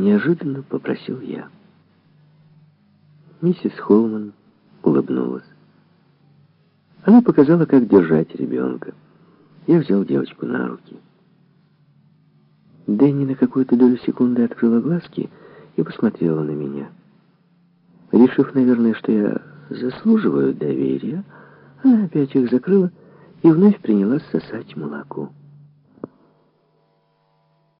Неожиданно попросил я. Миссис Холман улыбнулась. Она показала, как держать ребенка. Я взял девочку на руки. Дэнни на какую-то долю секунды открыла глазки и посмотрела на меня. Решив, наверное, что я заслуживаю доверия, она опять их закрыла и вновь принялась сосать молоко.